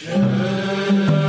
Yeah.